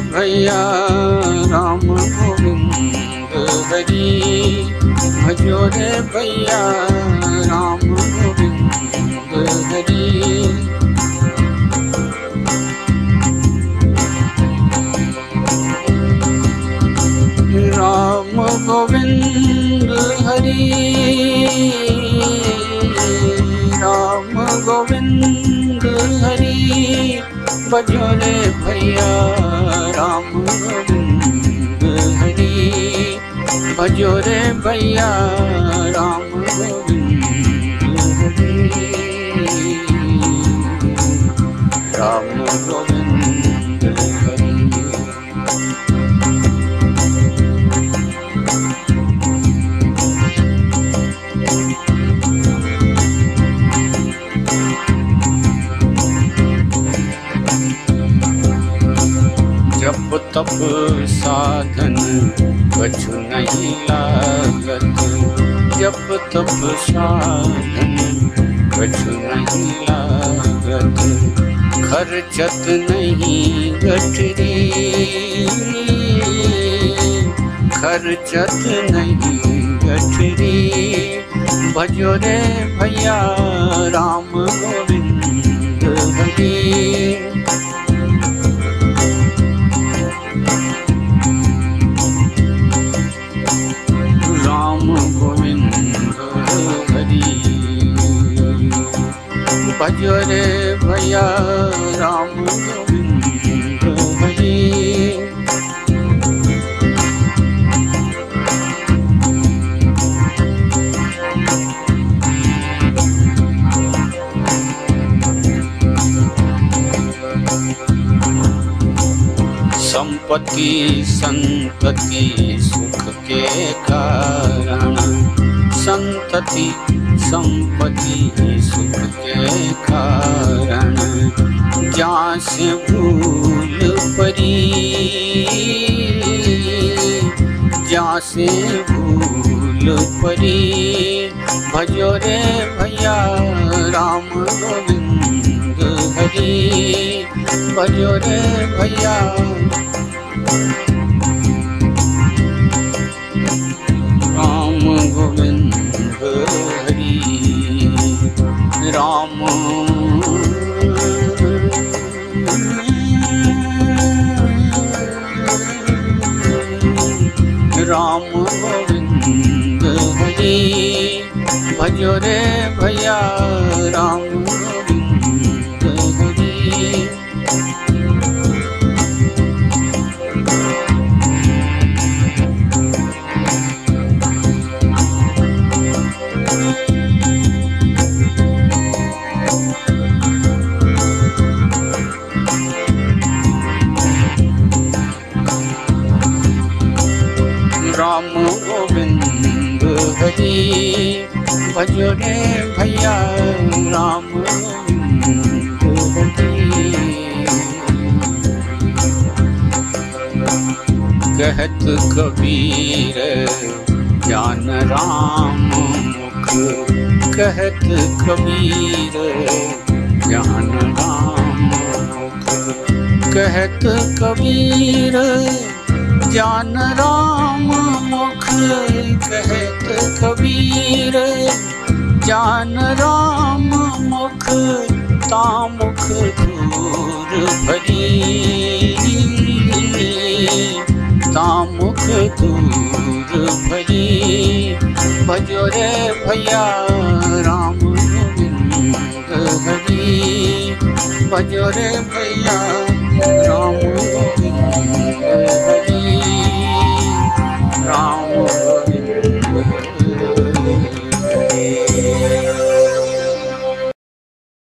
भैया राम गोविंद हरी भजो रे भैया राम गोविंद हरी राम गोविंद हरि। राम गोविंद हरि। बजो रे भैया भजो रे भैया तप साधन कछु नहीं लागत। जप तप साधन कछु नहीं लागत। खर्चत नहीं गठरी। खर्चत नहीं गठरी। भजो रे भैया राम गोविंद हरी। भजो रे भैया राम संपत्ति संतति सुख के कारण। संतति संपत्ति के कारण जहाँ भूल परी जहाँ भूल परी भजो रे भैया राम गोविंद हरि। भजो रे भैया राम गोविंद हरि भजो रे भैया राम राम गोविंद हरि। भजो रे भैया राम कहत कबीर जान राम मुख। कहत कबीर जान राम मुख। कहत कबीर जान राम मुख कहत कबीर जान राम मुख तामुख दूर भरी तामुख दूर भरी भजो रे भैया राम गोविंद हरि भजो रे भैया राम गोविंद